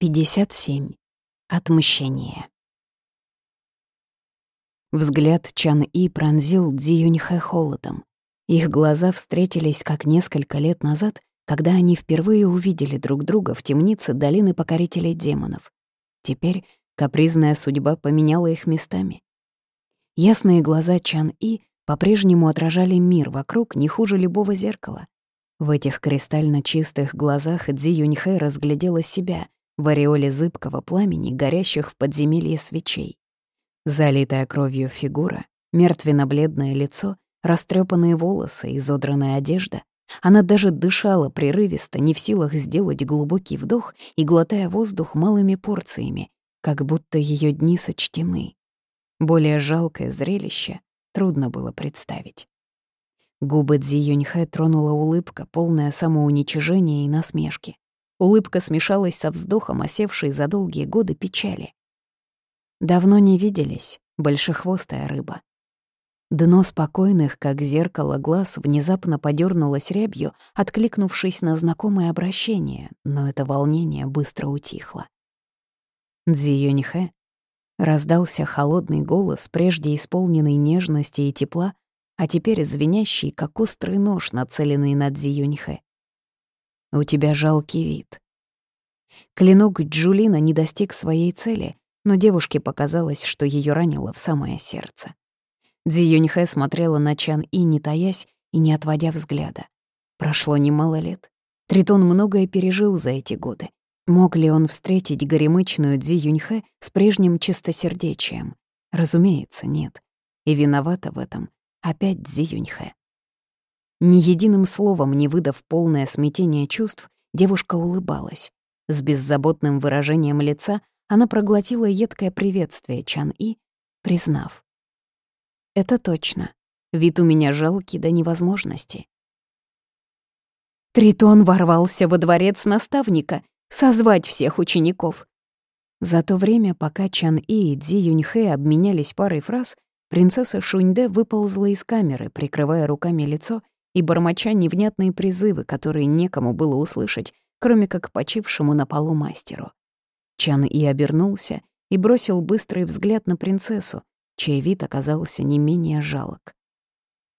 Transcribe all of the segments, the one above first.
57. Отмщение. Взгляд Чан И пронзил Дзи Юньхэ холодом. Их глаза встретились как несколько лет назад, когда они впервые увидели друг друга в темнице долины покорителей демонов. Теперь капризная судьба поменяла их местами. Ясные глаза Чан И по-прежнему отражали мир вокруг не хуже любого зеркала. В этих кристально чистых глазах Дзи Юньхэ разглядела себя — в ореоле зыбкого пламени, горящих в подземелье свечей. Залитая кровью фигура, мертвенно-бледное лицо, растрепанные волосы, изодранная одежда. Она даже дышала прерывисто, не в силах сделать глубокий вдох и глотая воздух малыми порциями, как будто ее дни сочтены. Более жалкое зрелище трудно было представить. Губы Цзи Юньхэ тронула улыбка, полная самоуничижения и насмешки. Улыбка смешалась со вздохом, осевшей за долгие годы печали. Давно не виделись, большехвостая рыба. Дно спокойных, как зеркало глаз, внезапно подернулось рябью, откликнувшись на знакомое обращение, но это волнение быстро утихло. Дзи Юньхэ раздался холодный голос, прежде исполненный нежности и тепла, а теперь звенящий, как острый нож, нацеленный на Дзи Юньхэ. У тебя жалкий вид. Клинок Джулина не достиг своей цели, но девушке показалось, что ее ранило в самое сердце. Дзи Юньхэ смотрела на Чан И, не таясь и не отводя взгляда. Прошло немало лет. Тритон многое пережил за эти годы. Мог ли он встретить горемычную Дзи Юньхэ с прежним чистосердечием? Разумеется, нет. И виновата в этом опять Дзи Юньхэ. Ни единым словом не выдав полное смятение чувств, девушка улыбалась. С беззаботным выражением лица она проглотила едкое приветствие Чан-И, признав. «Это точно. Вид у меня жалкий до невозможности». Тритон ворвался во дворец наставника, созвать всех учеников. За то время, пока Чан-И и Цзи Юньхэ обменялись парой фраз, принцесса Шуньде выползла из камеры, прикрывая руками лицо и бормоча невнятные призывы, которые некому было услышать, кроме как почившему на полу мастеру. Чан и обернулся и бросил быстрый взгляд на принцессу, чей вид оказался не менее жалок.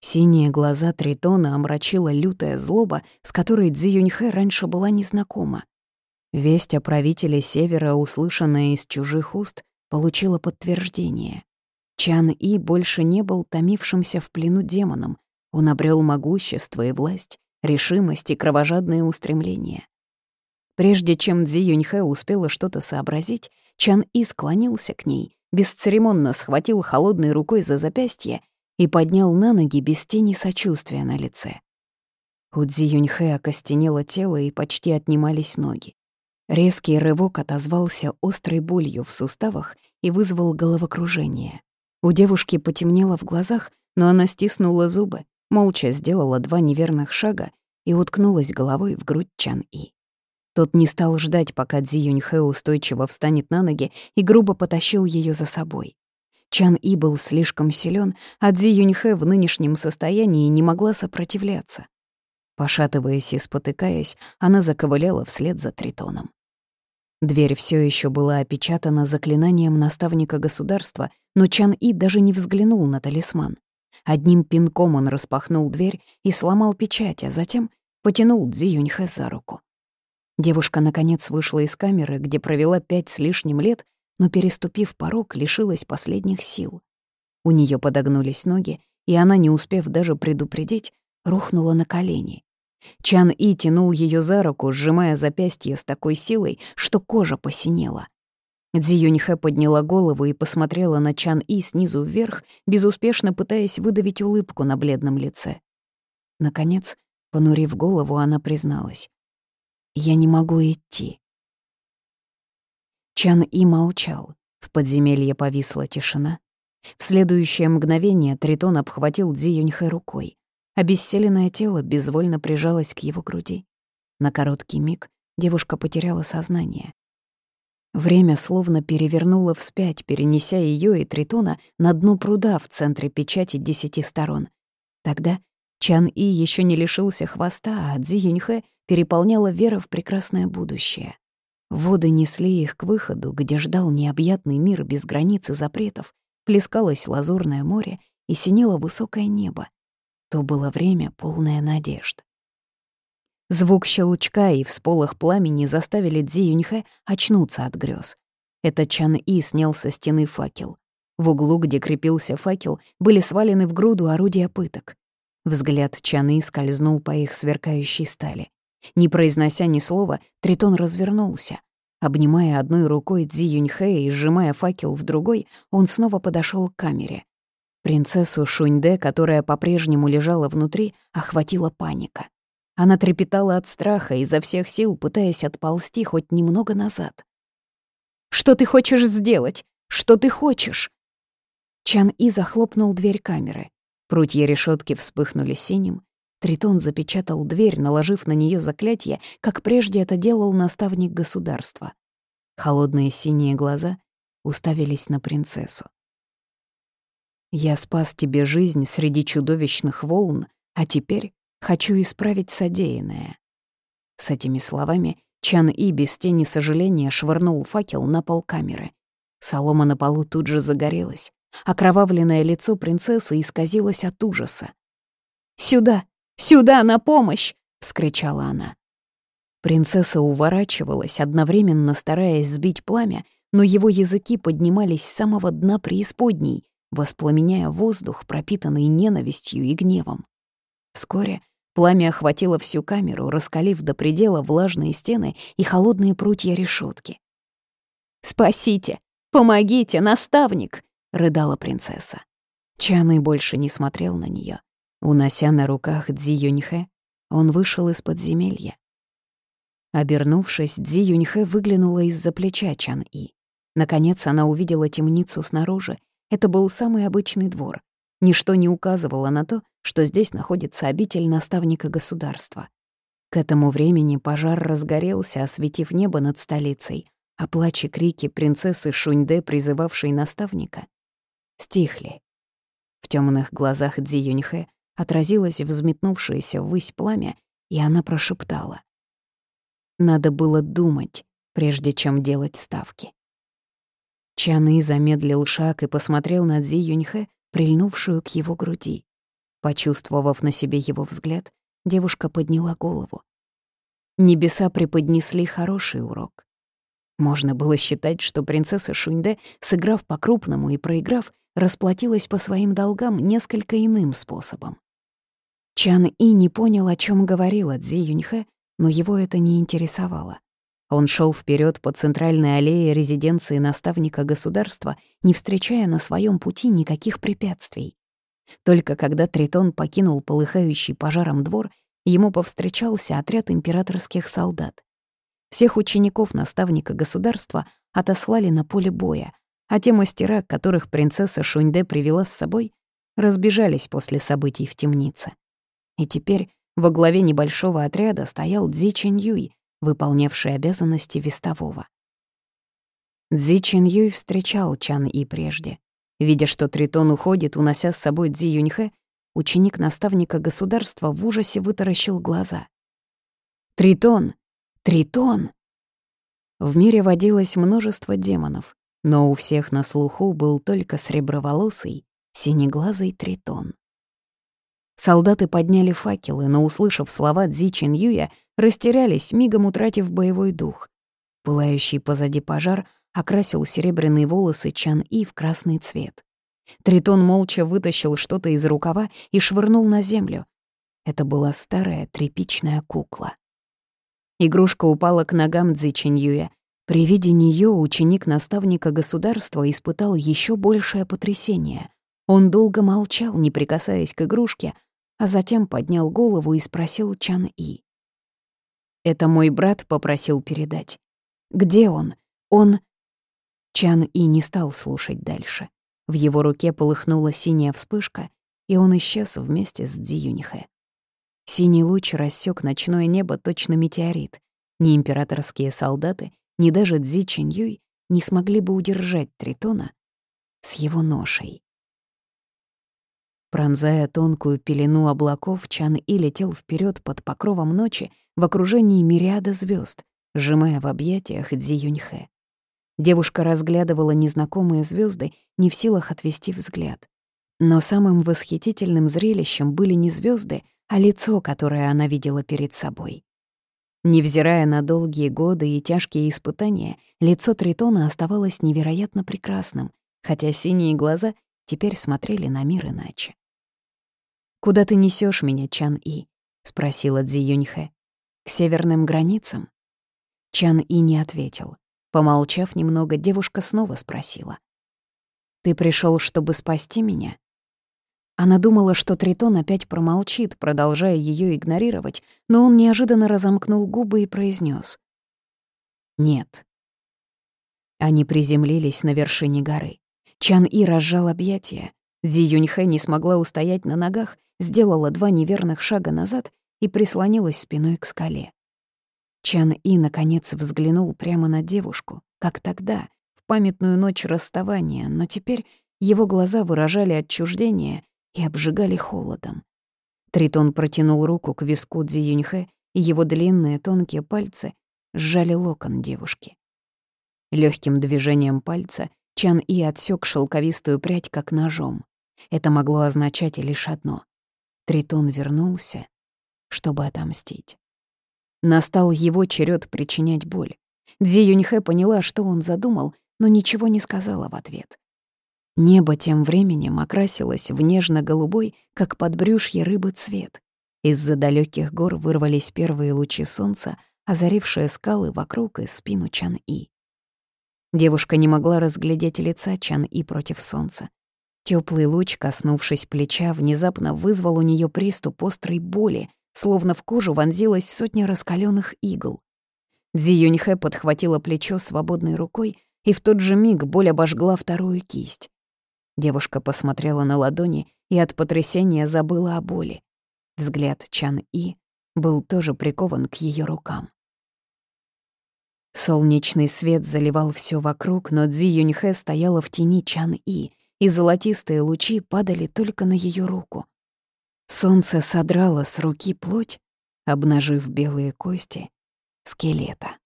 Синие глаза Тритона омрачила лютая злоба, с которой Цзи Юньхэ раньше была незнакома. Весть о правителе Севера, услышанная из чужих уст, получила подтверждение. Чан И больше не был томившимся в плену демоном, он обрел могущество и власть, решимость и кровожадные устремления. Прежде чем Цзи Юньхэ успела что-то сообразить, Чан И склонился к ней, бесцеремонно схватил холодной рукой за запястье и поднял на ноги без тени сочувствия на лице. У Цзи Юньхэ окостенело тело и почти отнимались ноги. Резкий рывок отозвался острой болью в суставах и вызвал головокружение. У девушки потемнело в глазах, но она стиснула зубы, молча сделала два неверных шага и уткнулась головой в грудь Чан-И. Тот не стал ждать, пока Цзи Юньхэ устойчиво встанет на ноги и грубо потащил ее за собой. Чан-И был слишком силен, а Цзи Юньхэ в нынешнем состоянии не могла сопротивляться. Пошатываясь и спотыкаясь, она заковыляла вслед за Тритоном. Дверь все еще была опечатана заклинанием наставника государства, но Чан-И даже не взглянул на талисман. Одним пинком он распахнул дверь и сломал печать, а затем потянул Цзи Юньхэ за руку. Девушка, наконец, вышла из камеры, где провела пять с лишним лет, но, переступив порог, лишилась последних сил. У нее подогнулись ноги, и она, не успев даже предупредить, рухнула на колени. Чан И тянул ее за руку, сжимая запястье с такой силой, что кожа посинела. Цзи Юньхэ подняла голову и посмотрела на Чан И снизу вверх, безуспешно пытаясь выдавить улыбку на бледном лице. Наконец, понурив голову, она призналась. «Я не могу идти». Чан И молчал. В подземелье повисла тишина. В следующее мгновение Тритон обхватил Цзи Юньхэ рукой. Обессиленное тело безвольно прижалось к его груди. На короткий миг девушка потеряла сознание. Время словно перевернуло вспять, перенеся ее и Тритона на дно пруда в центре печати десяти сторон. Тогда Чан И еще не лишился хвоста, а Цзи Юньхэ переполняла вера в прекрасное будущее. Воды несли их к выходу, где ждал необъятный мир без границ и запретов, плескалось лазурное море и синело высокое небо. То было время, полное надежд. Звук щелчка и всполох пламени заставили Дзи Юньхэ очнуться от грез. Это Чан И снял со стены факел. В углу, где крепился факел, были свалены в груду орудия пыток. Взгляд Чаны скользнул по их сверкающей стали. Не произнося ни слова, Тритон развернулся. Обнимая одной рукой Цзи Юньхэ и сжимая факел в другой, он снова подошел к камере. Принцессу Шуньде, которая по-прежнему лежала внутри, охватила паника. Она трепетала от страха, изо всех сил пытаясь отползти хоть немного назад. «Что ты хочешь сделать? Что ты хочешь?» Чан И захлопнул дверь камеры. Прутья решетки вспыхнули синим. Тритон запечатал дверь, наложив на нее заклятие, как прежде это делал наставник государства. Холодные синие глаза уставились на принцессу. «Я спас тебе жизнь среди чудовищных волн, а теперь Хочу исправить содеянное». С этими словами Чан И без тени сожаления швырнул факел на пол камеры. Солома на полу тут же загорелась. Окровавленное лицо принцессы исказилось от ужаса. «Сюда! Сюда, на помощь!» — вскричала она. Принцесса уворачивалась, одновременно стараясь сбить пламя, но его языки поднимались с самого дна преисподней, воспламеняя воздух, пропитанный ненавистью и гневом. Вскоре Пламя охватило всю камеру, раскалив до предела влажные стены и холодные прутья решетки. «Спасите! Помогите, наставник!» — рыдала принцесса. Чаный больше не смотрел на нее. Унося на руках Дзи Юньхэ, он вышел из подземелья. Обернувшись, Дзи Юньхэ выглянула из-за плеча Чан И. Наконец она увидела темницу снаружи. Это был самый обычный двор. Ничто не указывало на то, что здесь находится обитель наставника государства. К этому времени пожар разгорелся, осветив небо над столицей, а плач крики принцессы Шуньде, призывавшей наставника, стихли. В темных глазах Дзи Юньхэ отразилось взметнувшееся ввысь пламя, и она прошептала. Надо было думать, прежде чем делать ставки. Чаны замедлил шаг и посмотрел на Дзи Юньхэ, прильнувшую к его груди. Почувствовав на себе его взгляд, девушка подняла голову. Небеса преподнесли хороший урок. Можно было считать, что принцесса Шуньде, сыграв по-крупному и проиграв, расплатилась по своим долгам несколько иным способом. Чан И не понял, о чем говорила Цзи Юньхэ, но его это не интересовало. Он шел вперед по центральной аллее резиденции наставника государства, не встречая на своем пути никаких препятствий. Только когда Тритон покинул полыхающий пожаром двор, ему повстречался отряд императорских солдат. Всех учеников наставника государства отослали на поле боя, а те мастера, которых принцесса Шуньде привела с собой, разбежались после событий в темнице. И теперь во главе небольшого отряда стоял Цзи Чинь Юй, выполнявший обязанности вестового. Цзи Чин Юй встречал Чан И прежде. Видя, что Тритон уходит, унося с собой Цзи Юньхэ, ученик наставника государства в ужасе вытаращил глаза. «Тритон! Тритон!» В мире водилось множество демонов, но у всех на слуху был только среброволосый, синеглазый Тритон. Солдаты подняли факелы, но, услышав слова Цзи Чин Юя, растерялись, мигом утратив боевой дух. Пылающий позади пожар окрасил серебряные волосы Чан И в красный цвет. Тритон молча вытащил что-то из рукава и швырнул на землю. Это была старая тряпичная кукла. Игрушка упала к ногам Цзи Чиньюя. При виде нее ученик наставника государства испытал еще большее потрясение. Он долго молчал, не прикасаясь к игрушке, а затем поднял голову и спросил Чан И. «Это мой брат попросил передать. Где он? Он...» Чан И не стал слушать дальше. В его руке полыхнула синяя вспышка, и он исчез вместе с Дзи Юньхэ. Синий луч рассек ночное небо точно метеорит. Ни императорские солдаты, ни даже Дзи Чиньюй не смогли бы удержать Тритона с его ношей. Пронзая тонкую пелену облаков, Чан И летел вперед под покровом ночи в окружении мириада звезд, сжимая в объятиях Дзи Юньхэ. Девушка разглядывала незнакомые звезды, не в силах отвести взгляд. Но самым восхитительным зрелищем были не звезды, а лицо, которое она видела перед собой. Невзирая на долгие годы и тяжкие испытания, лицо Тритона оставалось невероятно прекрасным, хотя синие глаза теперь смотрели на мир иначе. «Куда ты несешь меня, Чан-И?» — спросила Цзи Юньхэ. «К северным границам?» Чан-И не ответил. Помолчав немного, девушка снова спросила. «Ты пришел, чтобы спасти меня?» Она думала, что Тритон опять промолчит, продолжая ее игнорировать, но он неожиданно разомкнул губы и произнес: «Нет». Они приземлились на вершине горы. Чан И разжал объятия. Ди Юньхэ не смогла устоять на ногах, сделала два неверных шага назад и прислонилась спиной к скале. Чан И, наконец, взглянул прямо на девушку, как тогда, в памятную ночь расставания, но теперь его глаза выражали отчуждение и обжигали холодом. Тритон протянул руку к виску Дзи Юньхэ, и его длинные тонкие пальцы сжали локон девушки. Легким движением пальца Чан И отсек шелковистую прядь как ножом. Это могло означать лишь одно. Тритон вернулся, чтобы отомстить. Настал его черед причинять боль. Дзи Юньхэ поняла, что он задумал, но ничего не сказала в ответ. Небо тем временем окрасилось в нежно-голубой, как подбрюшье рыбы цвет. Из-за далеких гор вырвались первые лучи солнца, озарившие скалы вокруг и спину Чан-И. Девушка не могла разглядеть лица Чан-И против солнца. Теплый луч, коснувшись плеча, внезапно вызвал у нее приступ острой боли, словно в кожу вонзилась сотня раскаленных игл. Дзи Юньхэ подхватила плечо свободной рукой, и в тот же миг боль обожгла вторую кисть. Девушка посмотрела на ладони и от потрясения забыла о боли. Взгляд Чан-И был тоже прикован к ее рукам. Солнечный свет заливал все вокруг, но Цзи Юньхэ стояла в тени Чан-И, и золотистые лучи падали только на ее руку. Солнце содрало с руки плоть, обнажив белые кости скелета.